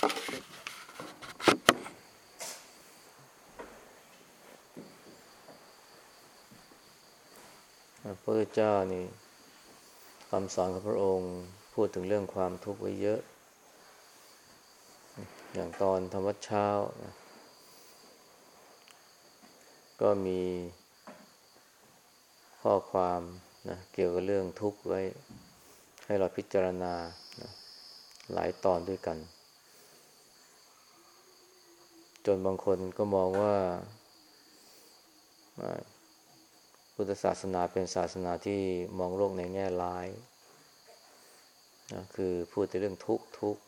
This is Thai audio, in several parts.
พระพุทธเจ้านี่คำสอนของพระองค์พูดถึงเรื่องความทุกข์ไว้เยอะ อย่างตอนธรรมวัดเช้า ก็มีข้อความนะเกี่ยวกับเรื่องทุกข์ไว้ ให้เราพิจารณานะหลายตอนด้วยกัน จนบางคนก็มองว่าพุทธศาสนาเป็นศาสนาที่มองโลกในแง่ร้ายนะคือพูดแต่เรื่องทุกข์ทุกข์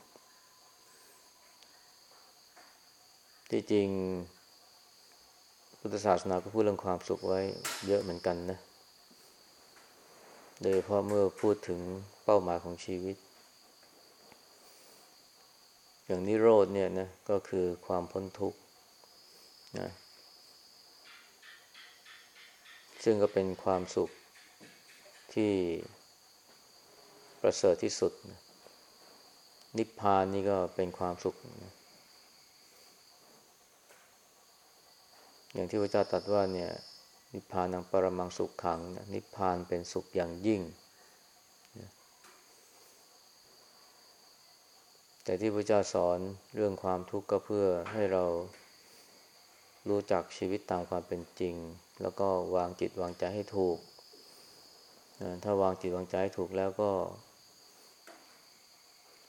ที่จริง พุทธศาสนาก็พูดเรื่องความสุขไว้เยอะเหมือนกันนะ โดยเพราะเมื่อพูดถึงเป้าหมายของชีวิต อย่างนิโรธเนี่ยนะก็คือความพ้นทุกข์นะซึ่งก็เป็นความสุขที่ประเสริฐที่สุดนะนิพพานนี่ก็เป็นความสุขนะอย่างที่พระเจ้าตรัสว่าเนี่ย นิพพานังปรมังสุขขังนะนิพพานเป็นสุขอย่างยิ่งนะ แต่ที่พระเจ้าสอนเรื่องความทุกข์ก็เพื่อให้เรารู้จักชีวิตตามความเป็นจริง แล้วก็วางจิตวางใจให้ถูก ถ้าวางจิตวางใจให้ถูกแล้วก็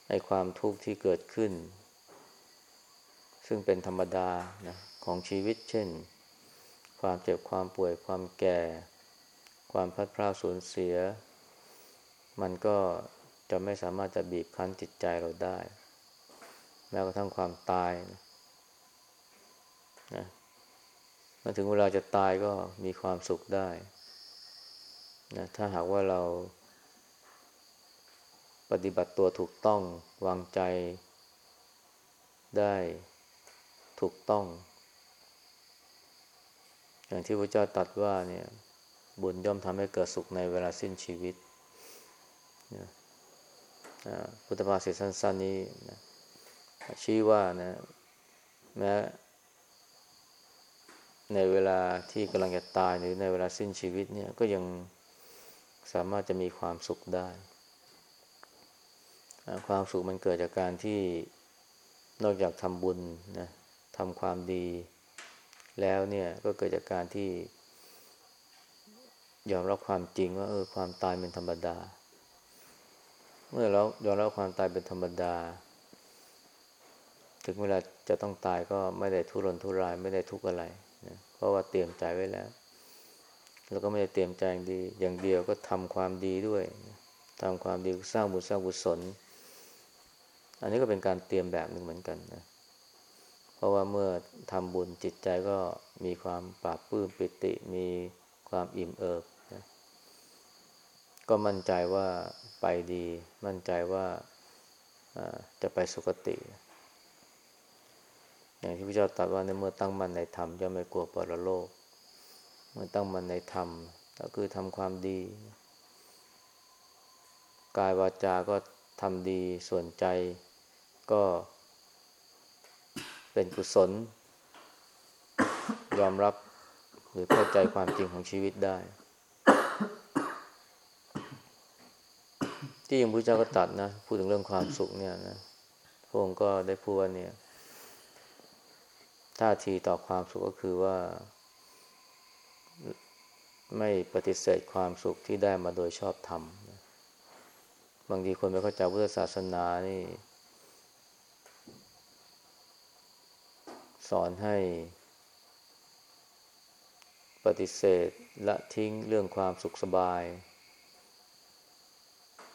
ไอความทุกข์ที่เกิดขึ้น ซึ่งเป็นธรรมดานะของชีวิต เช่น ความเจ็บความป่วยความแก่ ความพัดพลาดสูญเสีย มันก็จะไม่สามารถจะบีบคั้นจิตใจเราได้ แม้กระทั่งความตายนะมาถึงเวลาจะตายก็มีความสุขได้นะถ้าหากว่าเรา ปฏิบัติตัวถูกต้องวางใจได้ถูกต้อง อย่างที่พระเจ้าตรัสว่าเนี่ยบุญย่อมทำให้เกิดสุขในเวลาสิ้นชีวิตนะพุทธภาษิตสั้นๆนี้นะ ชี้ว่านะแม้ในเวลาที่กำลังจะตายหรือในเวลาสิ้นชีวิตเนี่ยก็ยังสามารถจะมีความสุขได้ ความสุขมันเกิดจากการที่นอกจากทำบุญนะทำความดีแล้วเนี่ยก็เกิดจากการที่ ยอมรับความจริงว่าเออความตายเป็นธรรมดา เมื่อเรายอมรับความตายเป็นธรรมดา ถึงเวลาจะต้องตายก็ไม่ได้ทุรนทุรายไม่ได้ทุกข์อะไรนะเพราะว่าเตรียมใจไว้แล้ว แล้วก็ไม่ได้เตรียมใจอย่างดี อย่างเดียวก็ทำความดีด้วยทำความดีสร้างบุญสร้างบุญสนอันนี้ก็เป็นการเตรียมแบบหนึ่งเหมือนกันนะราะว่าเมื่อทำบุญจิตใจก็มีความปราบปื้มปิติ มีความอิ่มเอิบนะก็มั่นใจว่าไปดี มั่นใจว่าจะไปสุคติ อย่างที่พระเจ้าตรัสว่าในเมื่อตั้งมั่นในธรรมย่อมไม่กลัวปรโลก เมื่อตั้งมั่นในธรรม ก็คือทำความดี กายวาจา ก็ทำดีส่วนใจก็ เป็นกุศล ยอมรับหรือเข้าใจความจริงของชีวิตได้ ที่ยังพระเจ้าก็ตัดนะ พูดถึงเรื่องความสุขเนี่ยนะพระองค์ก็ได้พูดว่าเนี่ย ท่าทีต่อความสุขก็คือว่า ไม่ปฏิเสธความสุขที่ได้มาโดยชอบธรรมบางทีคนไม่เข้าใจพุทธศาสนานี่ สอนให้ ปฏิเสธละทิ้งเรื่องความสุขสบาย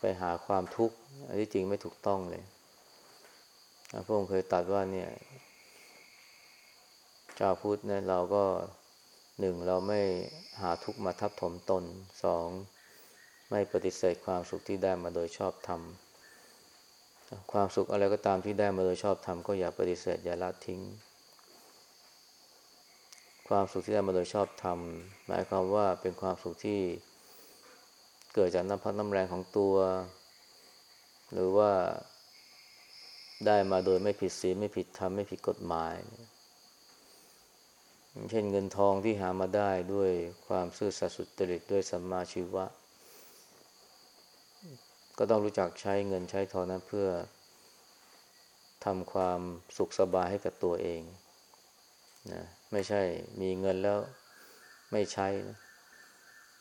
ไปหาความทุกข์ อันที่จริงไม่ถูกต้องเลยพระองค์เคยตัดว่าเนี่ย ชาวพุทธเนี่ยเราก็หนึ่งเราไม่หาทุกข์มาทับถมตนสองไม่ปฏิเสธความสุขที่ได้มาโดยชอบธรรมความสุขอะไรก็ตามที่ได้มาโดยชอบธรรมก็อย่าปฏิเสธอย่าละทิ้ง ความสุขที่ได้มาโดยชอบธรรมหมายความว่าเป็นความสุขที่เกิดจากน้ำพักน้ำแรงของตัว หรือว่าได้มาโดยไม่ผิดศีลไม่ผิดธรรมไม่ผิดกฎหมายเเช่นเงินทองที่หามาได้ด้วยความซื่อสัตย์สุจริตด้วยสัมมาชีวะ ก็ต้องรู้จักใช้เงินใช้ทองนั้นเพื่อทำความสุขสบายให้กับตัวเองนะไม่ใช่มีเงินแล้วไม่ใช้นะ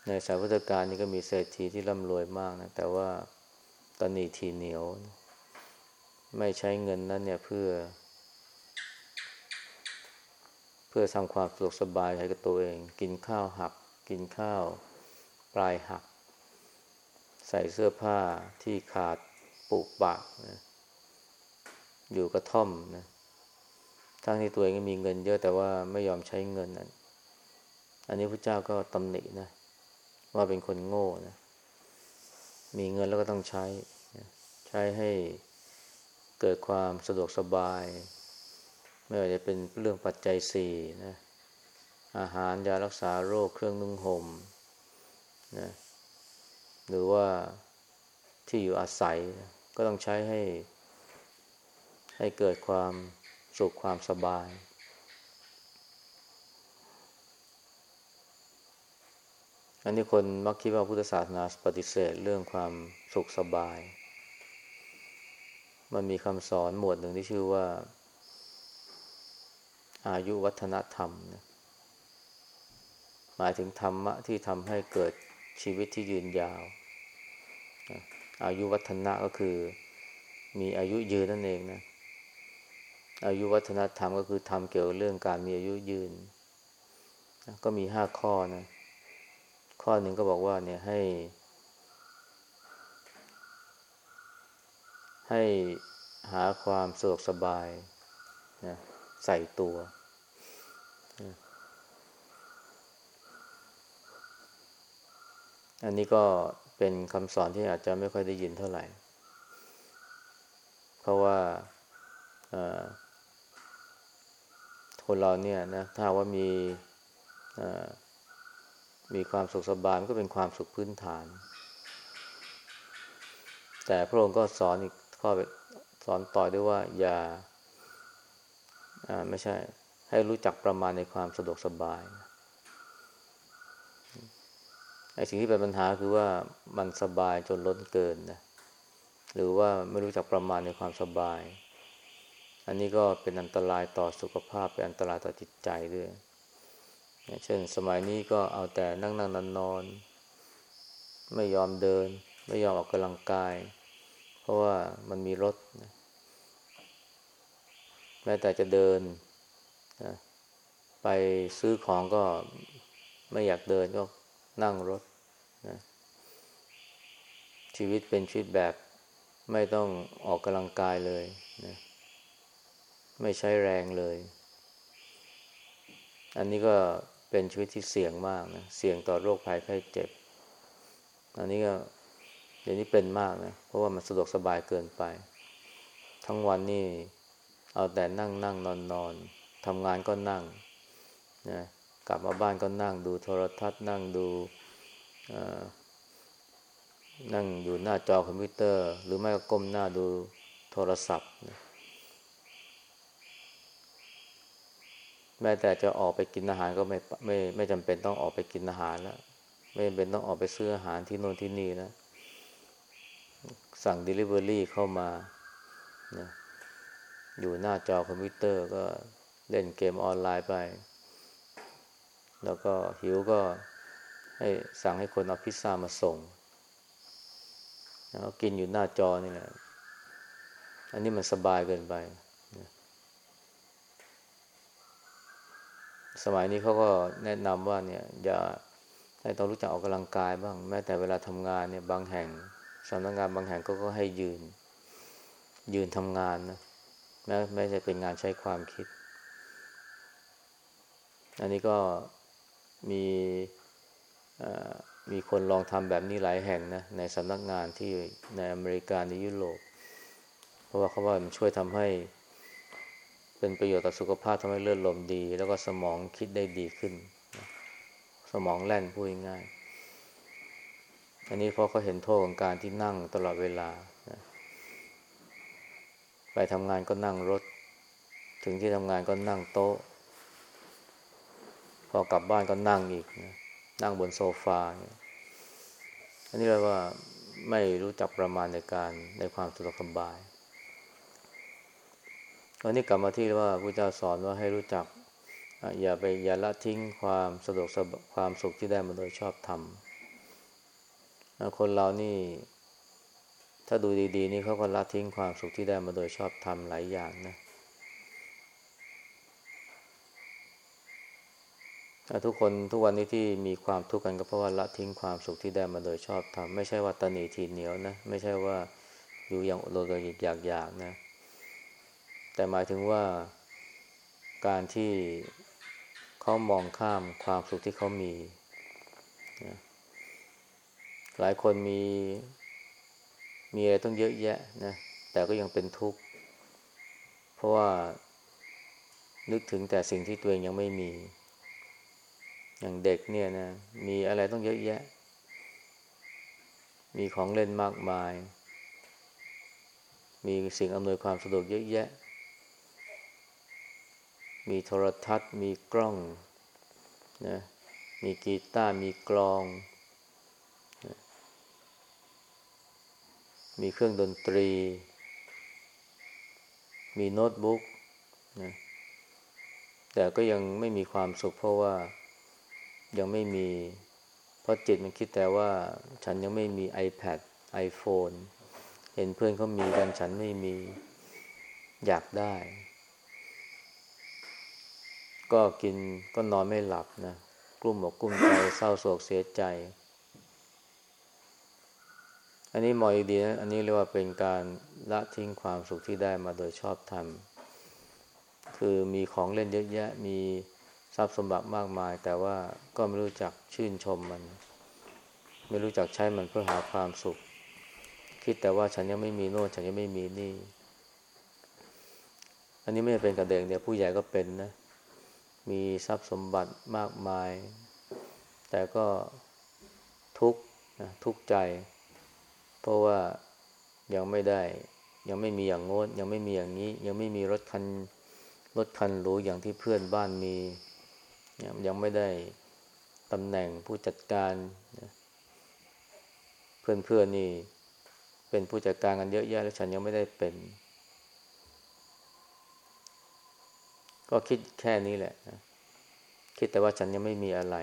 ในสายพุทธการนี่ก็มีเศรษฐีที่ร่ำรวยมากนะแต่ว่าตอนนี้ทีเหนียวนะไม่ใช้เงินนั้นเนี่ยเพื่อ พื่อทำความสะดวกสบายให้กับตัวเอง กินข้าวหัก กินข้าวปลายหัก ใส่เสื้อผ้าที่ขาดปุปะนะอยู่กระท่อมนะทั้งที่ตัวเองมีเงินเยอะแต่ว่าไม่ยอมใช้เงินนั้นอันนี้พระเจ้าก็ตำหนินะ ว่าเป็นคนโง่นะ มีเงินแล้วก็ต้องใช้ ใช้ให้เกิดความสะดวกสบาย ไม่ว่าจะเป็นเรื่องปัจจัยสี่นะ อาหารยารักษาโรคเครื่องนุ่งห่มนะ หรือว่าที่อยู่อาศัยก็ต้องใช้ให้ ให้เกิดความสุขความสบาย อันนี้คนมักคิดว่าพุทธศาสนาปฏิเสธเรื่องความสุขสบาย มันมีคำสอนหมวดหนึ่งที่ชื่อว่า อายุวัฒนธรรมนะหมายถึงธรรมะที่ทำให้เกิดชีวิตที่ยืนยาว อายุวัฒนะก็คือมีอายุยืนนั่นเองนะอายุวัฒนธรรมก็คือทำเกี่ยวเรื่องการมีอายุยืน ก็มีห้าข้อนะ ข้อหนึ่งก็บอกว่าเนี่ยให้ ให้หาความสะดวกสบายนะใส่ตัว อันนี้ก็เป็นคำสอนที่อาจจะไม่ค่อยได้ยินเท่าไหร่ เพราะว่าคนเราเนี่ยนะถ้าว่ามีมีความสุขสบายมันก็เป็นความสุขพื้นฐาน แต่พระองค์ก็สอนอีกข้อสอนต่อด้วยว่า อย่าไม่ใช่ ให้รู้จักประมาณในความสะดวกสบาย ไอ้สิ่งที่เป็นปัญหาคือว่ามันสบายจนล้นเกินนะหรือว่าไม่รู้จักประมาณในความสบาย อันนี้ก็เป็นอันตรายต่อสุขภาพเป็นอันตรายต่อจิตใจด้วยเช่นสมัยนี้ก็เอาแต่นั่งนั่งนอนนอนไม่ยอมเดิน ไม่ยอมออกกำลังกาย เพราะว่ามันมีรถนะแม้แต่จะเดินนะไปซื้อของก็ไม่อยากเดินก็ นั่งรถนะชีวิตเป็นชีวิตแบบไม่ต้องออกกำลังกายเลยนะไม่ใช้แรงเลย อันนี้ก็เป็นชีวิตที่เสี่ยงมากนะ เสี่ยงต่อโรคภัยไข้เจ็บ อันนี้ก็เดี๋ยวนี้เป็นมากนะ เพราะว่ามันสะดวกสบายเกินไป ทั้งวันนี่เอาแต่นั่งนั่งนอนนอนทำงานก็นั่งนะ กลับมาบ้านก็นั่งดูโทรทัศน์นั่งดูนั่งอยู่หน้าจอคอมพิวเตอร์ หรือไม่ก็ก้มหน้าดูโทรศัพท์นะแม้แต่จะออกไปกินอาหารก็ไม่ไม่ไม่จำเป็นต้องออกไปกินอาหารแล้ว ไม่จำเป็นต้องออกไปซื้ออาหารที่โน่นที่นี่นะสั่ง Delivery เข้ามานะอยู่หน้าจอคอมพิวเตอร์ก็เล่นเกมออนไลน์ไป แล้วก็หิวก็ให้สั่งให้คนเอาพิซซ่ามาส่ง แล้วกินอยู่หน้าจอนี่แหละ อันนี้มันสบายเกินไป สมัยนี้เขาก็แนะนำว่าเนี่ย อย่าให้ต้องรู้จักออกกำลังกายบ้าง แม้แต่เวลาทำงานเนี่ย บางแห่งสำนักงานบางแห่งก็ก็ให้ยืน ยืนทำงานนะแม้แม้จะเป็นงานใช้ความคิด อันนี้ก็ มีมีคนลองทำแบบนี้หลายแห่งนะในสำนักงานที่ในอเมริกาในยุโรป เพราะว่าเขาว่ามันช่วยทำให้ เป็นประโยชน์ต่อสุขภาพทำให้เลือดลมดี แล้วก็สมองคิดได้ดีขึ้น สมองแล่นพูดง่าย อันนี้เพราะเขาเห็นโทษของการที่นั่งตลอดเวลาไปทำงานก็นั่งรถ ถึงที่ทำงานก็นั่งโต๊ะ อกลับบ้านก็นั่งอีกนะนั่งบนโซฟาเนี่ยอันนี้เรียกว่าไม่รู้จักประมาณในการในความสะดวกสบายวันนี้กลับมาที่ว่าพระเจ้าสอนว่าให้รู้จัก อย่าไปอย่าละทิ้งความสะดวกสบความสุขที่ได้มาโดยชอบธรรมคนเรานี่ ถ้าดูดี ๆ นี่เขาก็ละทิ้งความสุขที่ได้มาโดยชอบธรรมหลายอย่างนะ ทุกคนทุกวันนี้ที่มีความทุกข์กันก็เพราะว่าละทิ้งความสุขที่ได้มาโดยชอบธรรมไม่ใช่ว่าตนีทีเหนียวนะ ไม่ใช่ว่าอยู่อย่างโดดๆอยากๆนะ แต่หมายถึงว่าการที่เขามองข้ามความสุขที่เขามีนะหลายคนมีมีอะไรต้องเยอะแยะนะ แต่ก็ยังเป็นทุกข์ เพราะว่านึกถึงแต่สิ่งที่ตัวเองยังไม่มี อย่างเด็กเนี่ยนะ มีอะไรต้องเยอะแยะ มีของเล่นมากมาย มีสิ่งอำนวยความสะดวกเยอะแยะ มีโทรทัศน์ มีกล้องนะมีกีตาร์มีกลองนะมีเครื่องดนตรี มีโน้ตบุ๊กนะแต่ก็ยังไม่มีความสุขเพราะว่า ยังไม่มี เพราะจิตมันคิดแต่ว่าฉันยังไม่มี iPad iPhone เห็นเพื่อนเขามีกันฉันไม่มีอยากได้ ก็กินก็นอนไม่หลับนะกลุ้มอกกลุ้มใจเศร้าโศกเสียใจ อันนี้มองดีนะอันนี้เรียกว่าเป็นการละทิ้งความสุขที่ได้มาโดยชอบธรรมคือมีของเล่นเยอะแยะมีทรัพย์สมบัติมากมาย แต่ว่า ก็ไม่รู้จักชื่นชมมัน ไม่รู้จักใช้มันเพื่อหาความสุข คิดแต่ว่าฉันยังไม่มีโน่นฉันยังไม่มีนี่ อันนี้ไม่เป็นกระเด็กเดียผู้ใหญ่ก็เป็นนะ มีทรัพย์สมบัติมากมาย แต่ก็ทุกนะทุกใจ เพราะว่ายังไม่ได้ ยังไม่มีอย่างโน้นยังไม่มีอย่างนี้ ยังไม่มีรถคันรถคันหรูอย่างที่เพื่อนบ้านมี ยังไม่ได้ ตำแหน่งผู้จัดการ เพื่อนๆนี่ เป็นผู้จัดการกันเยอะแยะแล้วฉันยังไม่ได้เป็น ก็คิดแค่นี้แหละนะคิดแต่ว่าฉันยังไม่มีอะไร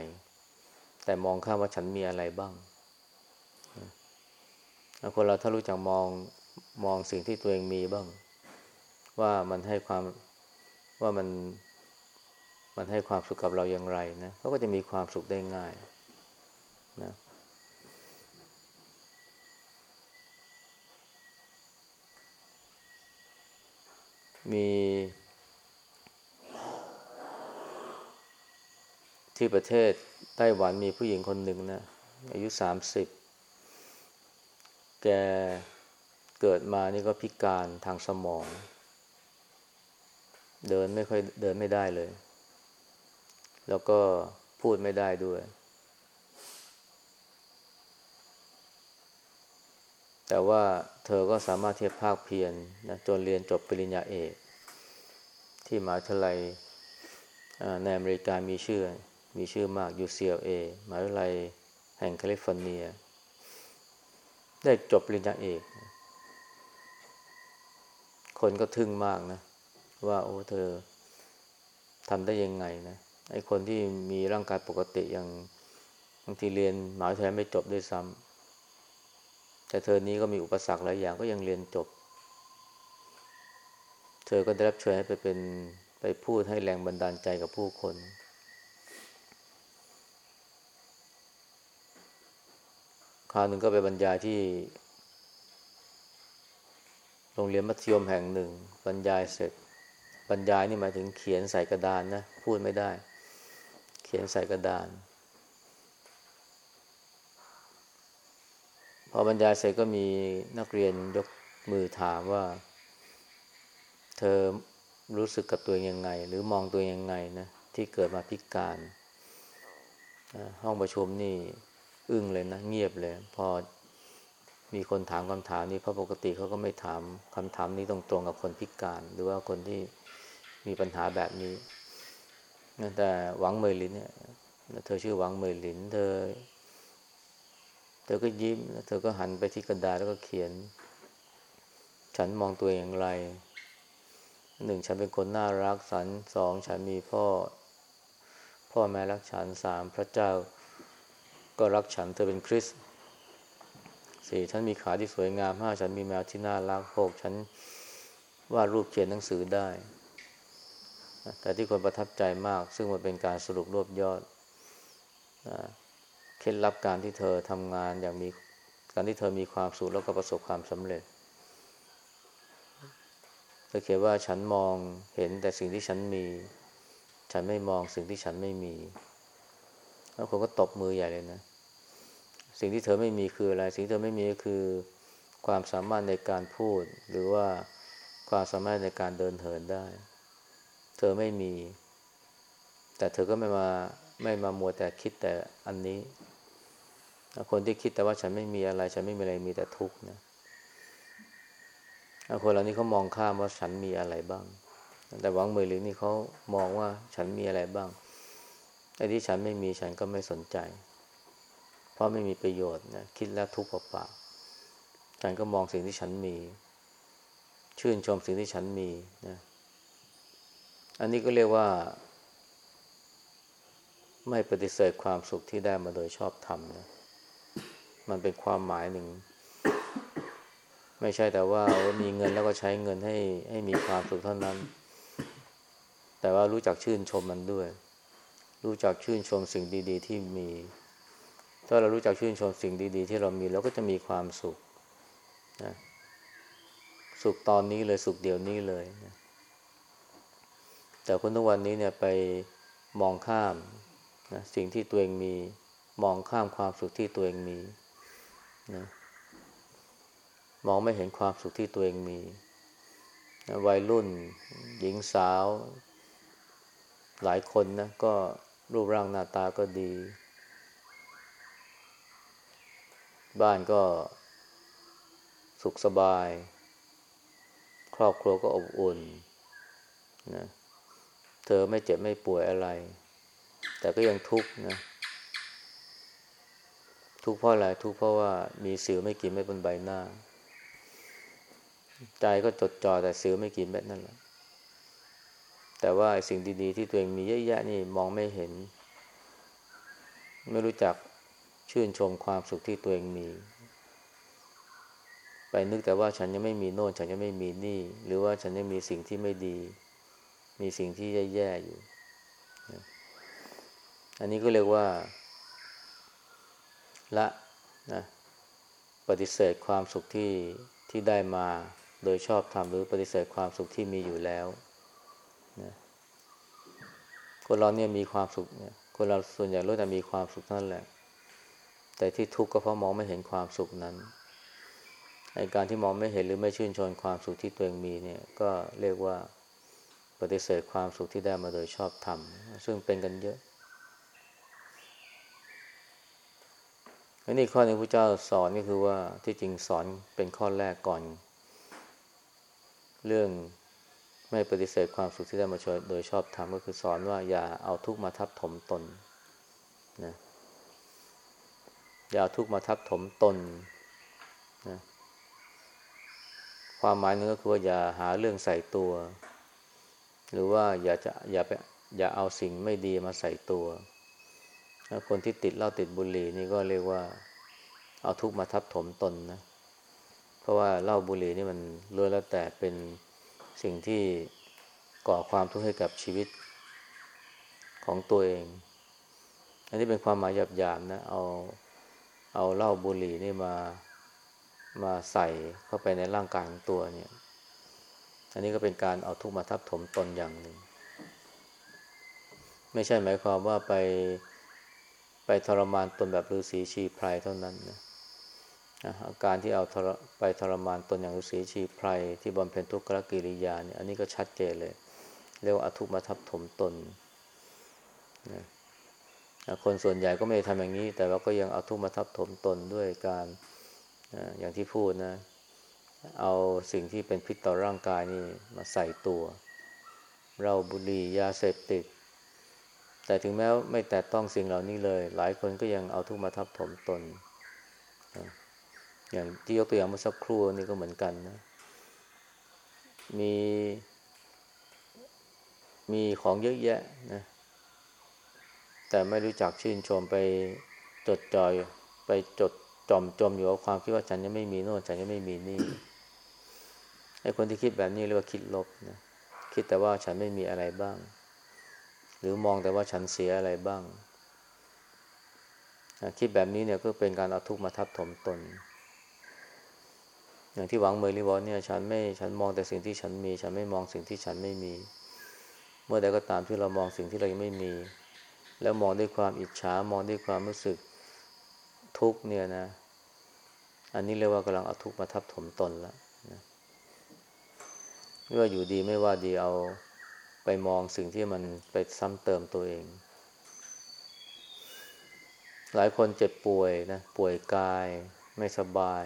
แต่มองข้ามว่าฉันมีอะไรบ้างคนเราถ้ารู้จักมองมองสิ่งที่ตัวเองมีบ้าง ว่ามันให้ความว่ามัน มันให้ความสุขกับเราอย่างไรนะเขาก็จะมีความสุขได้ง่ายนะมีที่ประเทศไต้หวันมีผู้หญิงคนหนึ่งนะ อายุสามสิบแกเกิดมานี่ก็พิการทางสมอง เดินไม่ค่อยเดินไม่ได้เลย แล้วก็พูดไม่ได้ด้วย แต่ว่าเธอก็สามารถเทียบภาคเพียรนะจนเรียนจบปริญญาเอก ที่มหาวิทยาลัยในอเมริกามีชื่อ มีชื่อมาก UCLA มหาวิทยาลัยแห่งแคลิฟอร์เนีย ได้จบปริญญาเอก คนก็ทึ่งมากนะ ว่าโอ้เธอทำได้ยังไงนะ ไอ้คนที่มีร่างกายปกติอย่างบางทีเรียนหมหาวิทยาลัยไม่จบด้วยซ้ำแต่เธอนี้ก็มีอุปสรรคหลายอย่างก็ยังเรียนจบ เธอก็ได้รับเชิญให้ไปเป็นไปพูดให้แรงบันดาลใจกับผู้คน คราวหนึ่งก็ไปบรรยายที่ โรงเรียนมัธยมแห่งหนึ่ง บรรยายเสร็จ บรรยายนี่หมายถึงเขียนใส่กระดานนะ พูดไม่ได้ ขียนใส่กระดาน พอบรรยายเสร็จก็มีนักเรียนยกมือถามว่า เธอรู้สึกกับตัวยังไง หรือมองตัวยังไงนะที่เกิดมาพิการห้องประชุมนี่อึ้งเลยนะ เงียบเลย พอมีคนถามคำถามนี้เพราะปกติเขาก็ไม่ถามคำถามนี้ตรงๆกับคนพิการ หรือว่าคนที่มีปัญหาแบบนี้ แต่หวังเมยลินเนี่ยเธอชื่อหวังเมยลิน เธอ เธอก็ยิ้มเธอก็หันไปที่กระดาษแล้วก็เขียน ฉันมองตัวเองอย่างไรหนึ่งฉันเป็นคนน่ารักสันสองฉันมีพ่อ พ่อแม่รักฉันสามพระเจ้า ก็รักฉันเธอเป็นคริสสี่ฉันมีขาที่สวยงามห้าฉันมีแมวที่น่ารักหกฉันวาดรูปเขียนหนังสือได้ แต่ที่คนประทับใจมาก ซึ่งมันเป็นการสรุปรวบยอดเคล็ดลับการที่เธอทำงานอย่างมีการที่เธอมีความสุขแล้วก็ประสบความสำเร็จเธอเขียนว่าฉันมองเห็นแต่สิ่งที่ฉันมี ฉันไม่มองสิ่งที่ฉันไม่มี แล้วคนก็ตบมือใหญ่เลยนะ สิ่งที่เธอไม่มีคืออะไร สิ่งที่เธอไม่มีก็คือ ความสามารถในการพูด หรือว่าความสามารถในการเดินเหินได้ เธอไม่มี แต่เธอก็ไม่มาไม่มามัวแต่คิดแต่อันนี้ คนที่คิดแต่ว่าฉันไม่มีอะไร ฉันไม่มีอะไรมีแต่ทุกข์นะคนเหล่านี้เขามองข้ามว่าฉันมีอะไรบ้าง แต่หวังมือหรือนี่เขามองว่าฉันมีอะไรบ้างไอ้ที่ฉันไม่มีฉันก็ไม่สนใจ เพราะไม่มีประโยชน์นะคิดแล้วทุกข์เปล่าๆฉันก็มองสิ่งที่ฉันมี ชื่นชมสิ่งที่ฉันมีนะ อันนี้ก็เรียกว่า ไม่ปฏิเสธความสุขที่ได้มาโดยชอบธรรมนะมันเป็นความหมายหนึ่ง ไม่ใช่แต่ว่ามีเงินแล้วก็ใช้เงินให้ให้มีความสุขเท่านั้น แต่ว่ารู้จักชื่นชมมันด้วย รู้จักชื่นชมสิ่งดี ๆ ที่มี ถ้าเรารู้จักชื่นชมสิ่งดี ๆ ที่เรามีเราก็จะมีความสุขนะสุขตอนนี้เลยสุขเดี๋ยวนี้เลยนะ แต่คนทุกวันนี้เนี่ยไปมองข้ามนะสิ่งที่ตัวเองมีมองข้ามความสุขที่ตัวเองมีนะมองไม่เห็นความสุขที่ตัวเองมีนะวัยรุ่น หญิงสาว หลายคนนะก็รูปร่างหน้าตาก็ดี บ้านก็สุขสบาย ครอบครัวก็อบอุ่นนะ เธอไม่เจ็บไม่ป่วยอะไร แต่ก็ยังทุกข์นะทุกข์เพราะอะไรทุกข์เพราะว่ามีสิวไม่กินไม่บนใบหน้า ใจก็จดจ่อแต่สิวไม่กินแบบนั่นแหละแต่ว่าสิ่งดีๆ ที่ตัวเองมีเยอะแยะนี่มองไม่เห็น ไม่รู้จักชื่นชมความสุขที่ตัวเองมี ไปนึกแต่ว่าฉันยังไม่มีโน่นฉันยังไม่มีนี่ หรือว่าฉันยังมีสิ่งที่ไม่ดี มีสิ่งที่แย่ๆอยู่ อันนี้ก็เรียกว่า ละนะปฏิเสธความสุขที่ที่ได้มาโดยชอบทำหรือปฏิเสธความสุขที่มีอยู่แล้วนะคนเราเนี่ยมีความสุขเนี่ยคนเราส่วนใหญ่รู้แต่มีความสุขนั่นแหละ แต่ที่ทุกข์ก็เพราะมองไม่เห็นความสุขนั้นในการที่มองไม่เห็นหรือไม่ชื่นชมความสุขที่ตัวเองมีเนี่ย ก็เรียกว่า ปฏิเสธความสุขที่ได้มาโดยชอบธรรม ซึ่งเป็นกันเยอะอันนี้ข้อนึงพระเจ้าสอนก็คือว่าที่จริงสอนเป็นข้อแรกก่อน เรื่องไม่ปฏิเสธความสุขที่ได้มาโดยชอบธรรมก็คือสอนว่าอย่าเอาทุกข์มาทับถมตนนะอย่าทุกข์มาทับถมตนนะความหมายนึงก็คือว่าอย่าหาเรื่องใส่ตัว หรือว่าอย่าจะอย่าไปอย่าเอาสิ่งไม่ดีมาใส่ตัวคนที่ติดเหล้าติดบุหรี่นี่ก็เรียกว่า เอาทุกมาทับถมตนนะ เพราะว่าเหล้าบุหรี่นี่มันล้วนแล้วแต่เป็นสิ่งที่ก่อความทุกข์ให้กับชีวิตของตัวเอง อันนี้เป็นความหมายหยาบๆนะ เอาเอาเหล้าบุหรี่นี่มามาใส่เข้าไปในร่างกายของตัวเนี่ย อันนี้ก็เป็นการเอาทุกมาทับถมตนอย่างหนึ่ง ไม่ใช่หมายความว่าไปไปทรมานตนแบบฤาษีชีพไพรเท่านั้นนะอาการที่เอาไปทรมานตนอย่างฤาษีชีพไพรที่บำเพ็ญทุกขกิริยาเนี่ยอันนี้ก็ชัดเจนเลย เรียกว่าอทุกมาทับถมตนนะคนส่วนใหญ่ก็ไม่ทำอย่างนี้ แต่เราก็ยังเอาทุกมาทับถมตนด้วยการอย่างที่พูดนะ เอาสิ่งที่เป็นพิษต่อร่างกายนี่มาใส่ตัว เราบุหรี่ยาเสพติด แต่ถึงแม้ไม่แตะต้องสิ่งเหล่านี้เลย หลายคนก็ยังเอาทุกมาทับถมตน อย่างที่ยกตัวอย่างเมื่อสักครู่นี่ก็เหมือนกันนะ มี มีของเยอะแยะนะ แต่ไม่รู้จักชื่นชมไปจดจ่อยไปจดจอมจมอยู่กับความคิดว่าฉันยังไม่มีโน่นฉันยังไม่มีนี่ ไอ้คนที่คิดแบบนี้เรียกว่าคิดลบนะคิดแต่ว่าฉันไม่มีอะไรบ้าง หรือมองแต่ว่าฉันเสียอะไรบ้าง คิดแบบนี้เนี่ยก็เป็นการเอาทุกข์มาทับถมตน อย่างที่หวังเมย์รีบอกเนี่ย ฉันไม่ฉันมองแต่สิ่งที่ฉันมี ฉันไม่มองสิ่งที่ฉันไม่มี เมื่อใดก็ตามที่เรามองสิ่งที่เรายังไม่มี แล้วมองด้วยความอิจฉามองด้วยความรู้สึกทุกข์เนี่ยนะ อันนี้เรียกว่ากำลังเอาทุกมาทับถมตนแล้ว ไม่ว่าอยู่ดีไม่ว่าดีเอาไปมองสิ่งที่มันไปซ้ำเติมตัวเอง หลายคนเจ็บป่วยนะ ป่วยกายไม่สบาย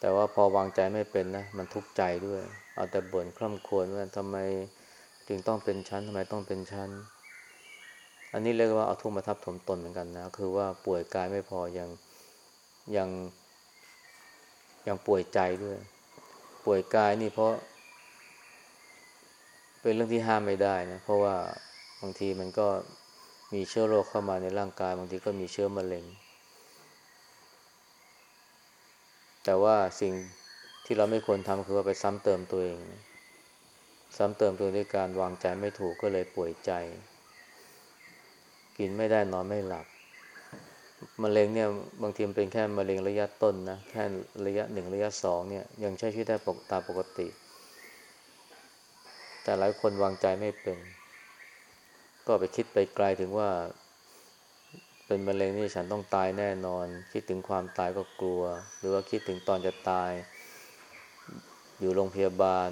แต่ว่าพอวางใจไม่เป็นนะ มันทุกข์ใจด้วย เอาแต่บ่นคร่ำครวญว่าทำไมจึงต้องเป็นชั้นทำไมต้องเป็นชั้น อันนี้เรียกว่าเอาทุกข์มาทับถมตนเหมือนกันนะ คือว่าป่วยกายไม่พอยังยังยังป่วยใจด้วย ป่วยกายนี่เพราะ เป็นเรื่องที่ห้ามไม่ได้นะ เพราะว่าบางทีมันก็มีเชื้อโรคเข้ามาในร่างกาย บางทีก็มีเชื้อมะเร็ง แต่ว่าสิ่งที่เราไม่ควรทำคือว่าไปซ้ำเติมตัวเอง ซ้ำเติมตัวด้วยการวางใจไม่ถูกก็เลยป่วยใจ กินไม่ได้นอนไม่หลับ มะเร็งเนี่ยบางทีมันเป็นแค่มะเร็งระยะต้นนะแค่ระยะหนึ่งระยะสองเนี่ยยังใช้ชีวิตได้ปกตาปกติ แต่หลายคนวางใจไม่เป็น ก็ไปคิดไปไกลถึงว่า เป็นมะเร็งนี่ฉันต้องตายแน่นอน คิดถึงความตายก็กลัว หรือว่าคิดถึงตอนจะตาย อยู่โรงพยาบาล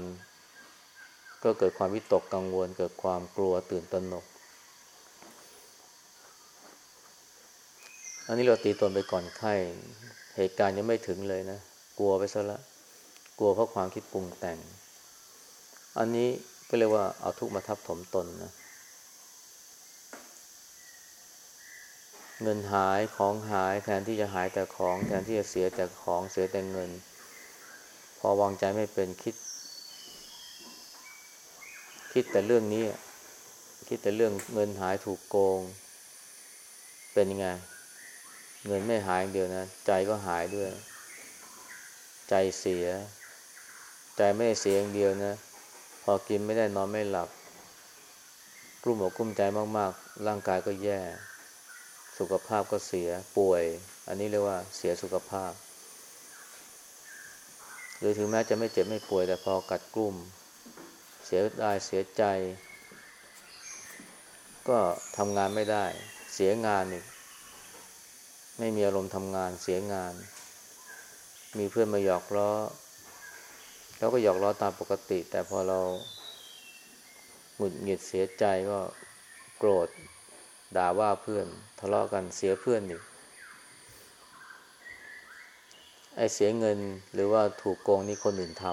ก็เกิดความวิตกกังวล เกิดความกลัวตื่นตระหนก อันนี้เราตีตนไปก่อนไข้ เหตุการณ์ยังไม่ถึงเลยนะ กลัวไปซะละ กลัวเพราะความคิดปรุงแต่ง อันนี้ก็เรียกว่าเอาทุกมาทับถมตนนะ เงินหายของหายแทนที่จะหายแต่ของ แทนที่จะเสียแต่ของเสียแต่เงิน พอวางใจไม่เป็นคิด คิดแต่เรื่องนี้ คิดแต่เรื่องเงินหายถูกโกง เป็นยังไง เงินไม่หายเดียวนะ ใจก็หายด้วย ใจเสีย ใจไม่ได้เสียอย่างเดียวนะ พอกินไม่ได้นอนไม่หลับกลุ้มอกกลุ้มใจมากๆ ร่างกายก็แย่ สุขภาพก็เสียป่วย อันนี้เรียกว่าเสียสุขภาพ หรือถึงแม้จะไม่เจ็บไม่ป่วย แต่พอกัดกลุ้มเสียได้เสียใจ ก็ทำงานไม่ได้ เสียงานอีก ไม่มีอารมณ์ทำงานเสียงาน มีเพื่อนมาหยอกล้อเราก็หยอกล้อตามปกติ แต่พอเราหงุดหงิดเสียใจก็โกรธด่าว่าเพื่อน ทะเลาะกันเสียเพื่อนอีกไอ้เสียเงินหรือว่าถูกโกงนี่คนอื่นท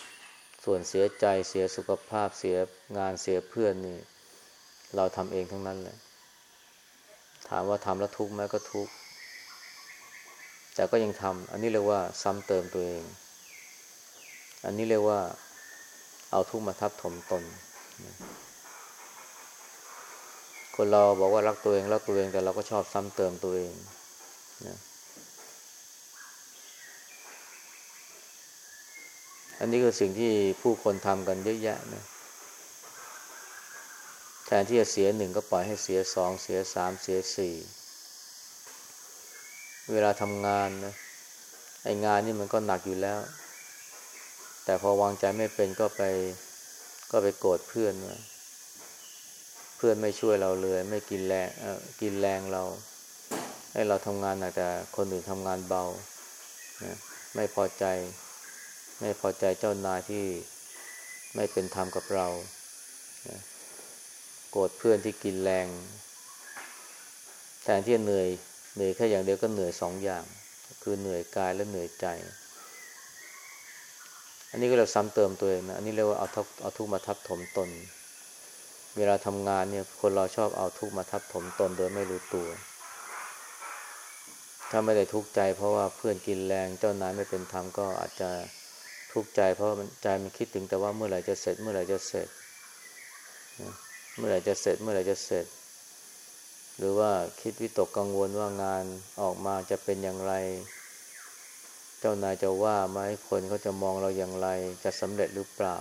ำส่วนเสียใจเสียสุขภาพเสียงานเสียเพื่อนนี่ เราทำเองทั้งนั้นเลยถามว่าทำแล้วทุกข์ไหมก็ทุกข์ แต่ก็ยังทำอันนี้เรียกว่าซ้ำเติมตัวเอง อันนี้เรียกว่าเอาทุกมาทับถมตน คนเราบอกว่ารักตัวเองรักตัวเองแต่เราก็ชอบซ้ำเติมตัวเองนะอันนี้คือสิ่งที่ผู้คนทำกันเยอะแยะนะแทนที่จะเสียหนึ่งก็ปล่อยให้เสียสองเสียสามเสียสี่ เวลาทำงานนะไองานนี่มันก็หนักอยู่แล้ว แต่พอวางใจไม่เป็นก็ไป ก็ไปโกรธเพื่อนว่าเพื่อนไม่ช่วยเราเลย ไม่กินแรงกินแรงเรา ให้เราทำงานหนักแต่คนอื่นทำงานเบานะไม่พอใจ ไม่พอใจเจ้านายที่ไม่เป็นธรรมกับเรานะโกรธเพื่อนที่กินแรง แทนที่จะเหนื่อย เหนื่อยแค่อย่างเดียวก็เหนื่อยสองอย่าง คือเหนื่อยกายและเหนื่อยใจ อันนี้ก็เราซ้ำเติมตัวเองนะ อันนี้เรียกว่าเอาทุกเอาทุกมาทับถมตน เวลาทำงานเนี่ยคนเราชอบเอาทุกมาทับถมตนโดยไม่รู้ตัว ถ้าไม่ได้ทุกข์ใจ เพราะว่าเพื่อนกินแรงเจ้านายไม่เป็นธรรมก็อาจจะทุกข์ใจ เพราะมันใจมันคิดถึงแต่ว่าเมื่อไหร่จะเสร็จ เมื่อไหร่จะเสร็จ เมื่อไหร่จะเสร็จเมื่อไหร่จะเสร็จ หรือว่าคิดวิตกกังวลว่างานออกมาจะเป็นอย่างไร เจ้านายจะว่าไหมคนเขาจะมองเราอย่างไร จะสำเร็จหรือเปล่า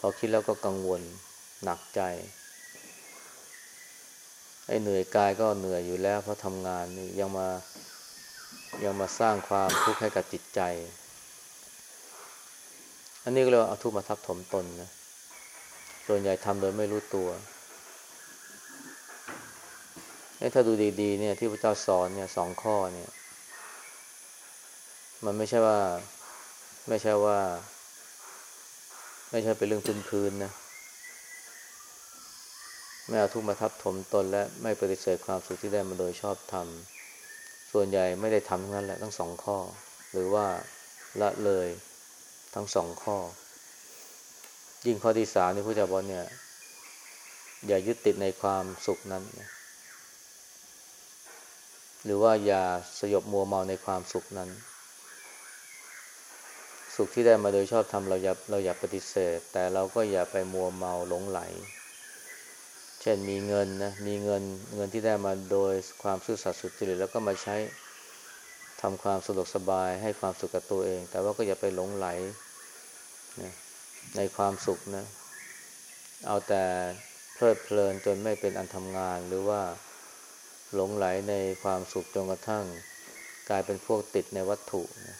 พอคิดแล้วก็กังวลหนักใจไอ้เหนื่อยกายก็เหนื่อยอยู่แล้ว เพราะทำงานนี่ยังมายังมาสร้างความทุกข์ให้กับจิตใจ อันนี้ก็เลยเอาทุกข์มาทับถมตนนะส่วนใหญ่ทำโดยไม่รู้ตัว ถ้าดูดีๆเนี่ยที่พระเจ้าสอนเนี่ยสองข้อเนี่ย มันไม่ใช่ว่า ไม่ใช่ว่า ไม่ใช่เป็นเรื่องพื้นๆนะไม่เอาทุกมาทับถมตนและไม่ปฏิเสธความสุขที่ได้มาโดยชอบทำส่วนใหญ่ไม่ได้ทำทั้งนั้นแหละทั้งสองข้อ หรือว่าละเลยทั้งสองข้อ ยิ่งข้อที่สามนี่พระเจ้าบอกเนี่ย อย่ายึดติดในความสุขนั้นนะ หรือว่าอย่าสยบมัวเมาในความสุขนั้น สุขที่ได้มาโดยชอบทำเราอย่าเราอย่าปฏิเสธ แต่เราก็อย่าไปมัวเมาหลงไหล เช่นมีเงินนะมีเงินเงินที่ได้มาโดยความซื่อสัตย์สุจริตแล้วก็มาใช้ทำความสะดวกสบายให้ความสุขกับตัวเอง แต่ว่าก็อย่าไปหลงไหลนะในความสุขนะ เอาแต่เพลิดเพลินจนไม่เป็นอันทำงานหรือว่า หลงไหลในความสุขจนกระทั่ง กลายเป็นพวกติดในวัตถุนะ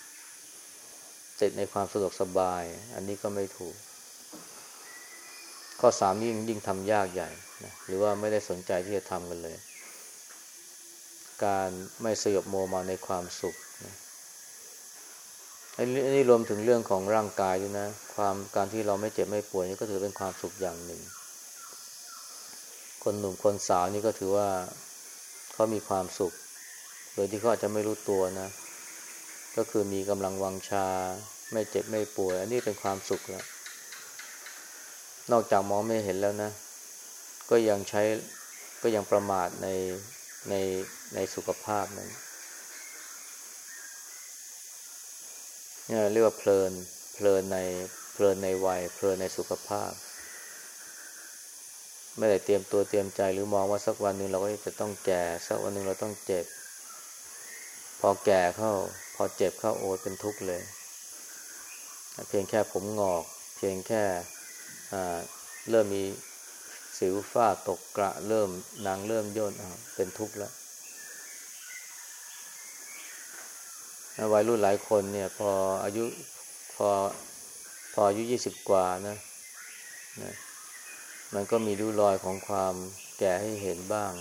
ติดในความสะดวกสบาย อันนี้ก็ไม่ถูก ข้อสามยิ่งยิ่งทำยากใหญ่นะหรือว่าไม่ได้สนใจที่จะทำกันเลย การไม่สยบโมมาในความสุขนะอันนี้อันนี้รวมถึงเรื่องของร่างกายด้วยนะ ความการที่เราไม่เจ็บไม่ป่วยนี่ก็ถือเป็นความสุขอย่างหนึ่ง คนหนุ่มคนสาวนี่ก็ถือว่า เขามีความสุข โดยที่เขาอาจจะไม่รู้ตัวนะ ก็คือมีกำลังวังชา ไม่เจ็บไม่ป่วย อันนี้เป็นความสุขแล้ว นอกจากมองไม่เห็นแล้วนะ ก็ยังใช้ก็ยังประมาทในในในสุขภาพนั้นเนี่ยเรียกว่าเพลิน เพลินในเพลินในวัย เพลินในสุขภาพ ไม่ได้เตรียมตัวเตรียมใจหรือมองว่าสักวันหนึ่งเราก็จะต้องแก่ สักวันหนึ่งเราต้องเจ็บ พอแก่เข้า พอเจ็บเข้าโอดเป็นทุกข์เลย เพียงแค่ผมงอก เพียงแค่เริ่มมีสิวฝ้าตกกระเริ่มนางเริ่มย่นเป็นทุกข์แล้ววัยรุ่นหลายคนเนี่ย พออายุพอพออายุยี่สิบกว่านะนะ มันก็มีริ้วรอยของความแก่ให้เห็นบ้าง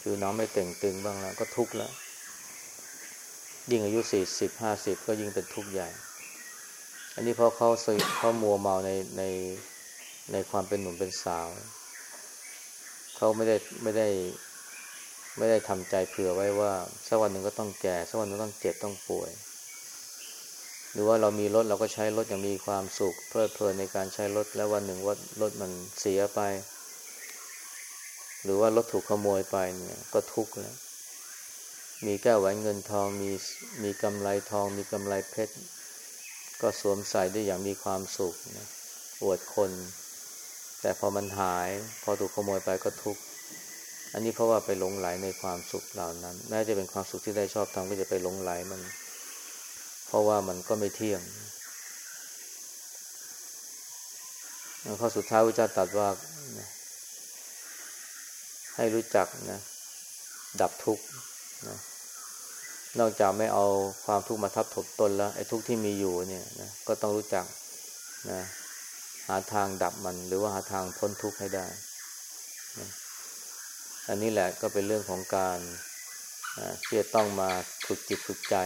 คือน้องไม่เต่งตึงบ้างแล้วก็ทุกข์แล้ว ยิ่งอายุสี่สิบห้าสิบก็ยิ่งเป็นทุกข์ใหญ่ อันนี้เพราะเขาเขามัวเมาในในในความเป็นหนุ่มเป็นสาว เขาไม่ได้ไม่ได้ ไม่ได้ทำใจเผื่อไว้ว่าสักวันหนึ่งก็ต้องแก่สักวันหนึ่งต้องเจ็บต้องป่วย หรือว่าเรามีรถเราก็ใช้รถอย่างมีความสุข เพลิดเพลินในการใช้รถแล้ววันหนึ่งว่ารถมันเสียไป หรือว่ารถถูกขโมยไปเนี่ยก็ทุกข์แล้วมีแก้วแหวนเงินทองมีมีกำไรทอง มีกำไรเพชร ก็สวมใส่ได้อย่างมีความสุขนะอวดคน แต่พอมันหาย พอถูกขโมยไปก็ทุกข์อันนี้เพราะว่าไปหลงไหลในความสุขเหล่านั้นแม้จะเป็นความสุขที่ได้ชอบทำก็จะไปหลงไหลมัน เพราะว่ามันก็ไม่เที่ยงข้อสุดท้ายพระเจ้าตรัสว่าให้รู้จักนะ ดับทุกข์นะนอกจากไม่เอาความทุกข์มาทับถมตนแล้วไอ้ทุกข์ที่มีอยู่เนี่ยนะก็ต้องรู้จักนะหาทางดับมัน หรือว่าหาทางพ้นทุกข์ให้ได้นะอันนี้แหละก็เป็นเรื่องของการที่จะต้องมาฝึกจิตฝึกใจ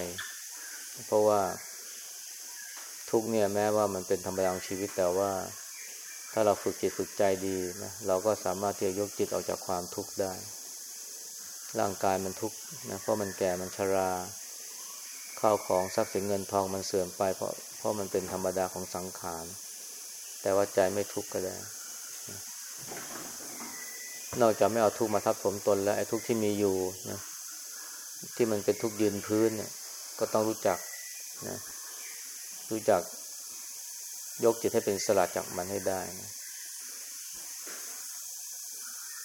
เพราะว่า ทุกเนี่ยแม้ว่ามันเป็นธรรมดาของชีวิตแต่ว่า ถ้าเราฝึกจิตฝึกใจดีนะเราก็สามารถที่จะยกจิตออกจากความทุกข์ได้ ร่างกายมันทุกข์นะเพราะมันแก่มันชราข้าวของทรัพย์สินเงินทองมันเสื่อมไป เพราะเพราะมันเป็นธรรมดาของสังขาร แต่ว่าใจไม่ทุกข์ก็ได้นอกจากไม่เอาทุกข์มาทับถมตนแล้วไอ้ทุกข์ที่มีอยู่นะที่มันเป็นทุกข์ยืนพื้นเนี่ย ก็ต้องรู้จักนะรู้จักยกจิตให้เป็นสลัดจากมันให้ได้นะ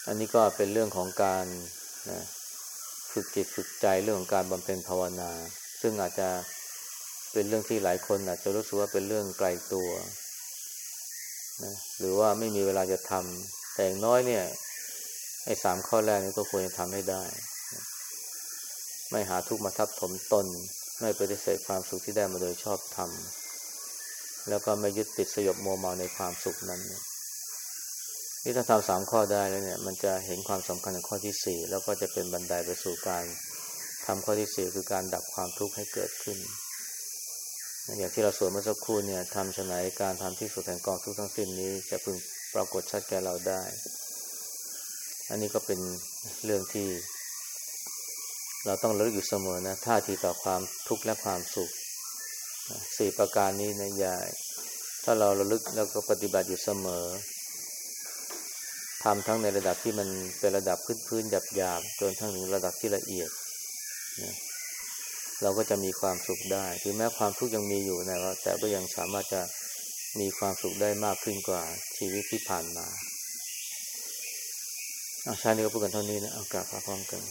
อันนี้ก็เป็นเรื่องของการนะฝึกจิตฝึกใจเรื่องของการบำเพ็ญภาวนา ซึ่งอาจจะเป็นเรื่องที่หลายคนอาจจะรู้สึกว่าเป็นเรื่องไกลตัวนะหรือว่าไม่มีเวลาจะทำแต่อย่างน้อยเนี่ยไอ้สามข้อแรกนี้ก็ควรจะทำให้ได้ ไม่หาทุกข์มาทับถมตน ไม่ปฏิเสธความสุขที่ได้มาโดยชอบทำแล้วก็ไม่ยึดติดสยบโมเมาในความสุขนั้น นี่ถ้าทำสามข้อได้แล้วเนี่ย มันจะเห็นความสำคัญของข้อที่สี่แล้วก็จะเป็นบันไดไปสู่การทำข้อที่สี่คือการดับความทุกข์ให้เกิดขึ้น อย่างที่เราสวดเมื่อสักครู่เนี่ยทำฉนัยการทำที่สุดแห่งกองทุกทั้งสิ้นนี้ จะพึงปรากฏชัดแก่เราได้ อันนี้ก็เป็นเรื่องที่ เราต้องระลึกอยู่เสมอนะท่าทีต่อความทุกข์และความสุขสี่ประการนี้นะยายถ้าเราระลึกแล้วก็ปฏิบัติอยู่เสมอทำทั้งในระดับที่มันเป็นระดับพื้นๆหยาบๆจนทั้งถึงระดับที่ละเอียดนะเราก็จะมีความสุขได้ถึงแม้ความทุกข์ยังมีอยู่นะแต่ก็ยังสามารถจะมีความสุขได้มากขึ้นกว่าชีวิตที่ผ่านมาอาชาตินี้ก็พูดกันเท่านี้นะเอากลับมาพร้อมกัน